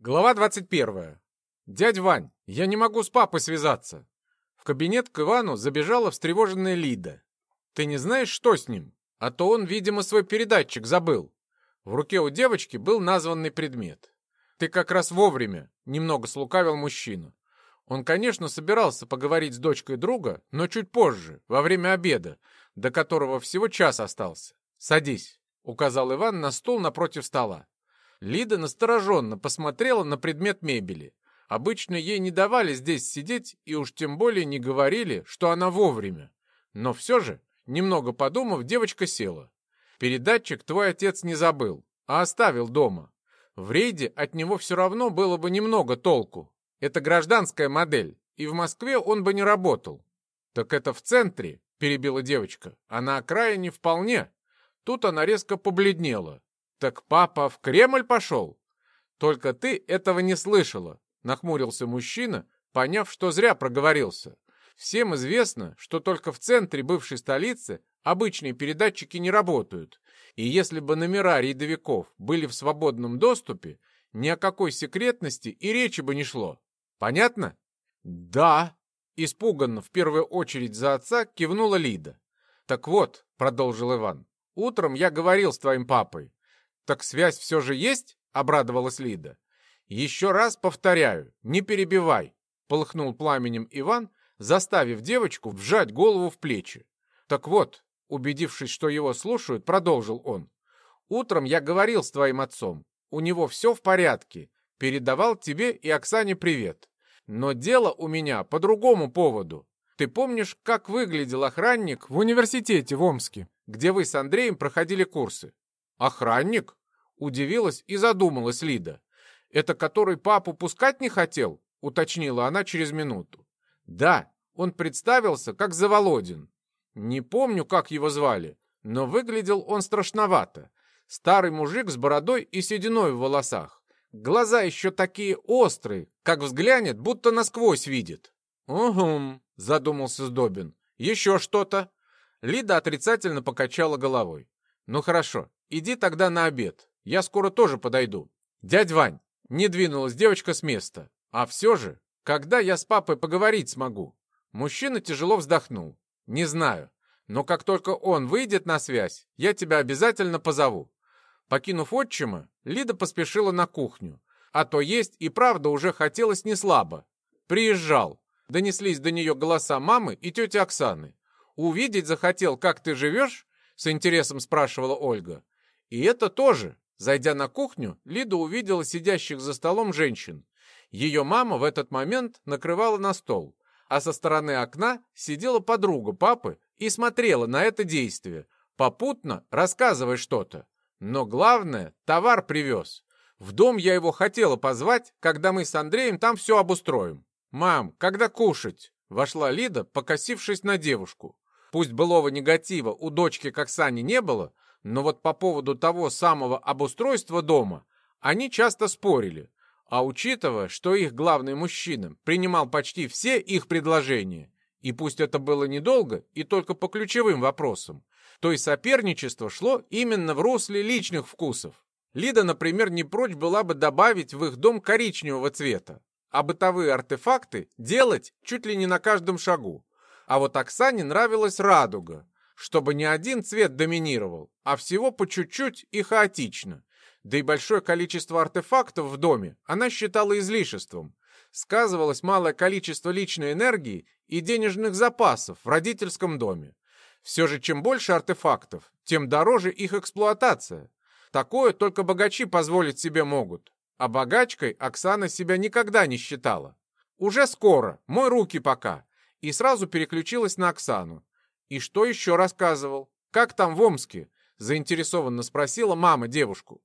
Глава 21. «Дядь Вань, я не могу с папой связаться». В кабинет к Ивану забежала встревоженная Лида. «Ты не знаешь, что с ним? А то он, видимо, свой передатчик забыл». В руке у девочки был названный предмет. «Ты как раз вовремя», — немного слукавил мужчина. Он, конечно, собирался поговорить с дочкой друга, но чуть позже, во время обеда, до которого всего час остался. «Садись», — указал Иван на стул напротив стола. Лида настороженно посмотрела на предмет мебели. Обычно ей не давали здесь сидеть и уж тем более не говорили, что она вовремя. Но все же, немного подумав, девочка села. Передатчик твой отец не забыл, а оставил дома. В рейде от него все равно было бы немного толку. Это гражданская модель, и в Москве он бы не работал. Так это в центре, перебила девочка, а на окраине вполне. Тут она резко побледнела. «Так папа в Кремль пошел?» «Только ты этого не слышала», — нахмурился мужчина, поняв, что зря проговорился. «Всем известно, что только в центре бывшей столицы обычные передатчики не работают, и если бы номера рейдовиков были в свободном доступе, ни о какой секретности и речи бы не шло. Понятно?» «Да», — испуганно в первую очередь за отца кивнула Лида. «Так вот», — продолжил Иван, — «утром я говорил с твоим папой. «Так связь все же есть?» — обрадовалась Лида. «Еще раз повторяю, не перебивай!» — полыхнул пламенем Иван, заставив девочку вжать голову в плечи. «Так вот», убедившись, что его слушают, продолжил он. «Утром я говорил с твоим отцом. У него все в порядке. Передавал тебе и Оксане привет. Но дело у меня по другому поводу. Ты помнишь, как выглядел охранник в университете в Омске, где вы с Андреем проходили курсы? Охранник? Удивилась и задумалась Лида. «Это который папу пускать не хотел?» — уточнила она через минуту. «Да, он представился как Заволодин. Не помню, как его звали, но выглядел он страшновато. Старый мужик с бородой и сединой в волосах. Глаза еще такие острые, как взглянет, будто насквозь видит». «Угу», — задумался Сдобин. «Еще что-то?» Лида отрицательно покачала головой. «Ну хорошо, иди тогда на обед. Я скоро тоже подойду. Дядь Вань, не двинулась девочка с места. А все же, когда я с папой поговорить смогу? Мужчина тяжело вздохнул. Не знаю. Но как только он выйдет на связь, я тебя обязательно позову. Покинув отчима, Лида поспешила на кухню. А то есть и правда уже хотелось не слабо. Приезжал. Донеслись до нее голоса мамы и тети Оксаны. «Увидеть захотел, как ты живешь?» С интересом спрашивала Ольга. «И это тоже. Зайдя на кухню, Лида увидела сидящих за столом женщин. Ее мама в этот момент накрывала на стол, а со стороны окна сидела подруга папы и смотрела на это действие, попутно рассказывая что-то. Но главное, товар привез. В дом я его хотела позвать, когда мы с Андреем там все обустроим. «Мам, когда кушать?» Вошла Лида, покосившись на девушку. Пусть былого негатива у дочки как Сани не было, но вот по поводу того самого обустройства дома они часто спорили. А учитывая, что их главный мужчина принимал почти все их предложения, и пусть это было недолго и только по ключевым вопросам, то и соперничество шло именно в русле личных вкусов. Лида, например, не прочь была бы добавить в их дом коричневого цвета, а бытовые артефакты делать чуть ли не на каждом шагу. А вот Оксане нравилась радуга, чтобы не один цвет доминировал, а всего по чуть-чуть и хаотично. Да и большое количество артефактов в доме она считала излишеством. Сказывалось малое количество личной энергии и денежных запасов в родительском доме. Все же, чем больше артефактов, тем дороже их эксплуатация. Такое только богачи позволить себе могут. А богачкой Оксана себя никогда не считала. Уже скоро, мой руки пока. И сразу переключилась на Оксану. «И что еще рассказывал? Как там в Омске?» — заинтересованно спросила мама девушку.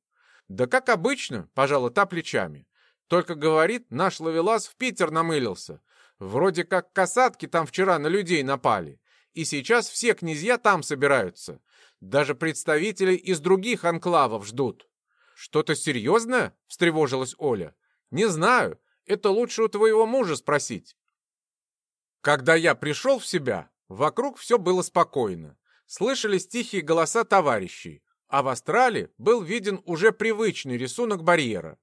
«Да как обычно», — пожала та плечами. «Только, говорит, наш ловелас в Питер намылился. Вроде как касатки там вчера на людей напали. И сейчас все князья там собираются. Даже представителей из других анклавов ждут». «Что-то серьезное?» — встревожилась Оля. «Не знаю. Это лучше у твоего мужа спросить». Когда я пришел в себя, Вокруг все было спокойно. Слышались тихие голоса товарищей, а в астрале был виден уже привычный рисунок барьера.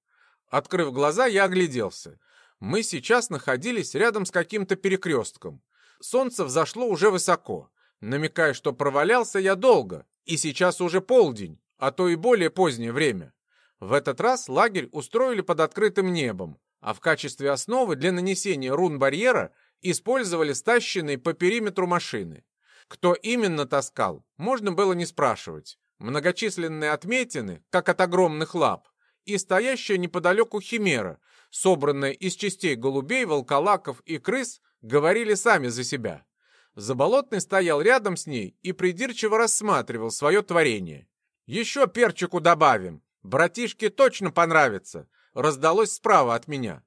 Открыв глаза, я огляделся. Мы сейчас находились рядом с каким-то перекрестком. Солнце взошло уже высоко, намекая, что провалялся я долго, и сейчас уже полдень, а то и более позднее время. В этот раз лагерь устроили под открытым небом, а в качестве основы для нанесения рун барьера использовали стащенные по периметру машины. Кто именно таскал, можно было не спрашивать. Многочисленные отметины, как от огромных лап, и стоящая неподалеку химера, собранная из частей голубей, волколаков и крыс, говорили сами за себя. Заболотный стоял рядом с ней и придирчиво рассматривал свое творение. «Еще перчику добавим. Братишке точно понравится», — раздалось справа от меня.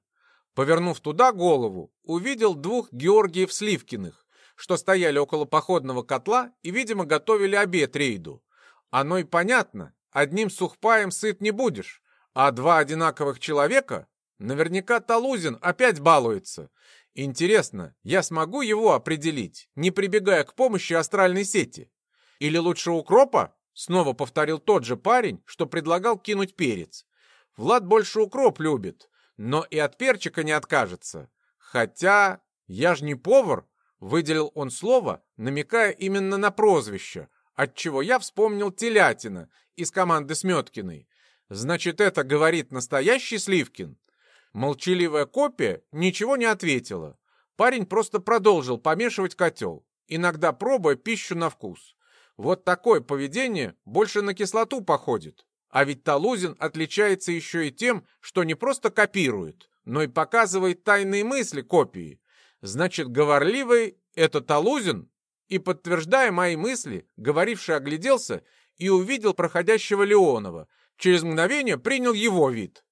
Повернув туда голову, увидел двух Георгиев Сливкиных, что стояли около походного котла и, видимо, готовили обед рейду. Оно и понятно, одним сухпаем сыт не будешь, а два одинаковых человека, наверняка Талузин опять балуется. Интересно, я смогу его определить, не прибегая к помощи астральной сети? Или лучше укропа? Снова повторил тот же парень, что предлагал кинуть перец. Влад больше укроп любит, но и от перчика не откажется. Хотя я ж не повар, выделил он слово, намекая именно на прозвище, отчего я вспомнил телятина из команды Сметкиной. Значит, это говорит настоящий Сливкин? Молчаливая копия ничего не ответила. Парень просто продолжил помешивать котел, иногда пробуя пищу на вкус. Вот такое поведение больше на кислоту походит. А ведь Талузин отличается еще и тем, что не просто копирует, но и показывает тайные мысли копии. Значит, говорливый — это Талузин? И, подтверждая мои мысли, говоривший огляделся и увидел проходящего Леонова. Через мгновение принял его вид.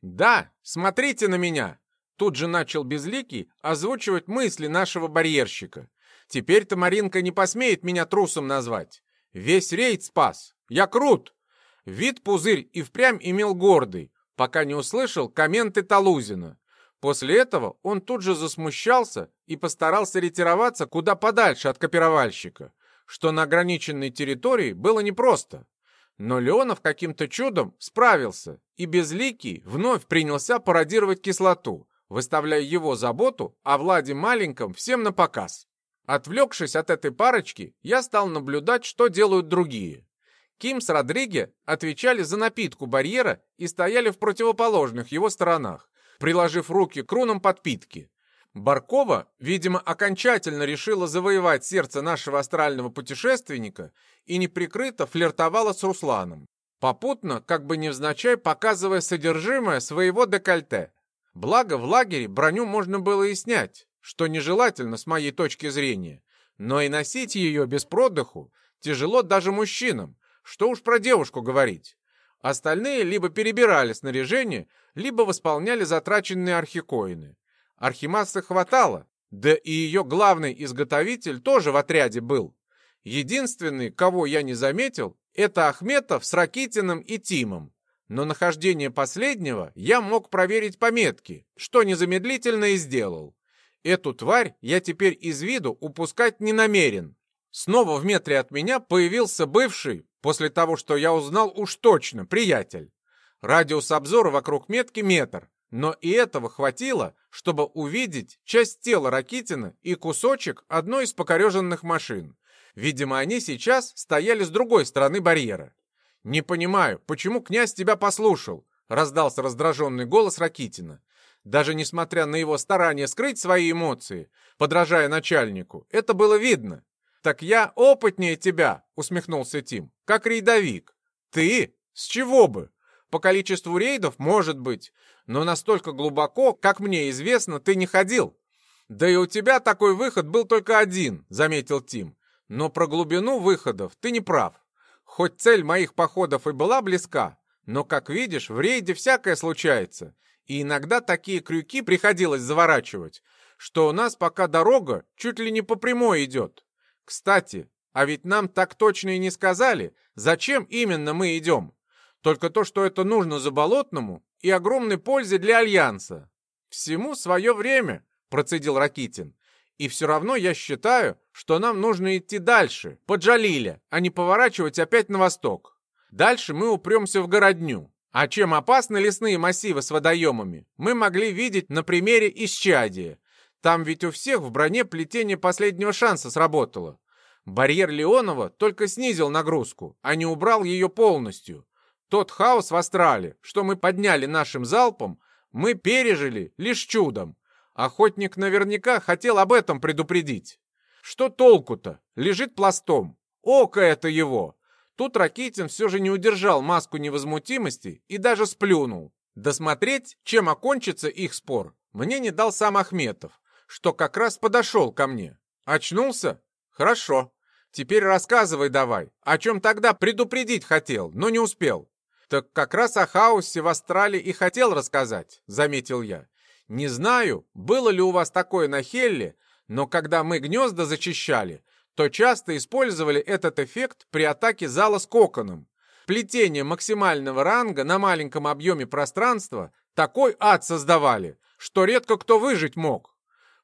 «Да, смотрите на меня!» Тут же начал Безликий озвучивать мысли нашего барьерщика. «Теперь-то Маринка не посмеет меня трусом назвать. Весь рейд спас. Я крут!» Вид пузырь и впрямь имел гордый, пока не услышал комменты Талузина. После этого он тут же засмущался и постарался ретироваться куда подальше от копировальщика, что на ограниченной территории было непросто. Но Леонов каким-то чудом справился, и Безликий вновь принялся пародировать кислоту, выставляя его заботу о Владе Маленьком всем на показ. Отвлекшись от этой парочки, я стал наблюдать, что делают другие. Ким с Родриге отвечали за напитку барьера и стояли в противоположных его сторонах, приложив руки к рунам подпитки. Баркова, видимо, окончательно решила завоевать сердце нашего астрального путешественника и неприкрыто флиртовала с Русланом, попутно, как бы невзначай, показывая содержимое своего декольте. Благо, в лагере броню можно было и снять, что нежелательно с моей точки зрения, но и носить ее без продыху тяжело даже мужчинам, что уж про девушку говорить. Остальные либо перебирали снаряжение, либо восполняли затраченные архикоины. Архимассы хватало, да и ее главный изготовитель тоже в отряде был. Единственный, кого я не заметил, это Ахметов с Ракитиным и Тимом. Но нахождение последнего я мог проверить по метке, что незамедлительно и сделал. Эту тварь я теперь из виду упускать не намерен. Снова в метре от меня появился бывший, После того, что я узнал уж точно, приятель. Радиус обзора вокруг метки метр, но и этого хватило, чтобы увидеть часть тела Ракитина и кусочек одной из покореженных машин. Видимо, они сейчас стояли с другой стороны барьера. «Не понимаю, почему князь тебя послушал?» — раздался раздраженный голос Ракитина. Даже несмотря на его старание скрыть свои эмоции, подражая начальнику, это было видно. «Так я опытнее тебя», — усмехнулся Тим, — «как рейдовик». «Ты? С чего бы? По количеству рейдов, может быть, но настолько глубоко, как мне известно, ты не ходил». «Да и у тебя такой выход был только один», — заметил Тим. «Но про глубину выходов ты не прав. Хоть цель моих походов и была близка, но, как видишь, в рейде всякое случается, и иногда такие крюки приходилось заворачивать, что у нас пока дорога чуть ли не по прямой идет. Кстати, а ведь нам так точно и не сказали, зачем именно мы идем. Только то, что это нужно Заболотному и огромной пользе для Альянса. Всему свое время, процедил Ракитин. И все равно я считаю, что нам нужно идти дальше, по Джалиле, а не поворачивать опять на восток. Дальше мы упремся в городню. А чем опасны лесные массивы с водоемами, мы могли видеть на примере Исчадия. Там ведь у всех в броне плетение последнего шанса сработало. Барьер Леонова только снизил нагрузку, а не убрал ее полностью. Тот хаос в астрале, что мы подняли нашим залпом, мы пережили лишь чудом. Охотник наверняка хотел об этом предупредить. Что толку-то? Лежит пластом. Око это его. Тут Ракитин все же не удержал маску невозмутимости и даже сплюнул. Досмотреть, чем окончится их спор, мне не дал сам Ахметов, что как раз подошел ко мне. Очнулся? Хорошо. Теперь рассказывай давай, о чем тогда предупредить хотел, но не успел. Так как раз о хаосе в Астрале и хотел рассказать, заметил я. Не знаю, было ли у вас такое на Хелле, но когда мы гнезда зачищали, то часто использовали этот эффект при атаке зала с коконом. Плетение максимального ранга на маленьком объеме пространства такой ад создавали, что редко кто выжить мог.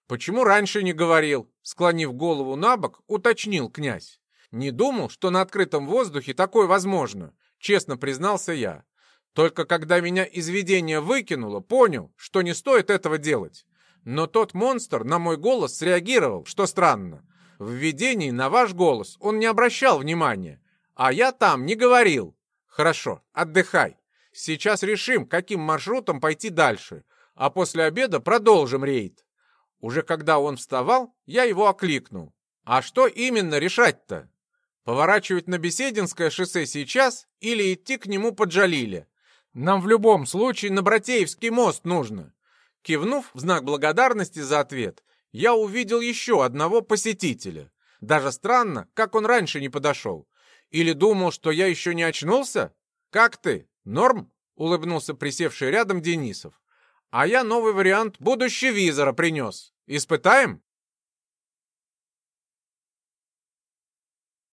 «Почему раньше не говорил?» Склонив голову на бок, уточнил князь. «Не думал, что на открытом воздухе такое возможно», честно признался я. Только когда меня из видения выкинуло, понял, что не стоит этого делать. Но тот монстр на мой голос среагировал, что странно. В видении на ваш голос он не обращал внимания, а я там не говорил. Хорошо, отдыхай. Сейчас решим, каким маршрутом пойти дальше, а после обеда продолжим рейд. Уже когда он вставал, я его окликнул. А что именно решать-то? Поворачивать на Бесединское шоссе сейчас или идти к нему под Джалиле? Нам в любом случае на Братеевский мост нужно. Кивнув в знак благодарности за ответ, я увидел еще одного посетителя. Даже странно, как он раньше не подошел. Или думал, что я еще не очнулся? Как ты? Норм? Улыбнулся присевший рядом Денисов. А я новый вариант будущего визора принес. Испытаем?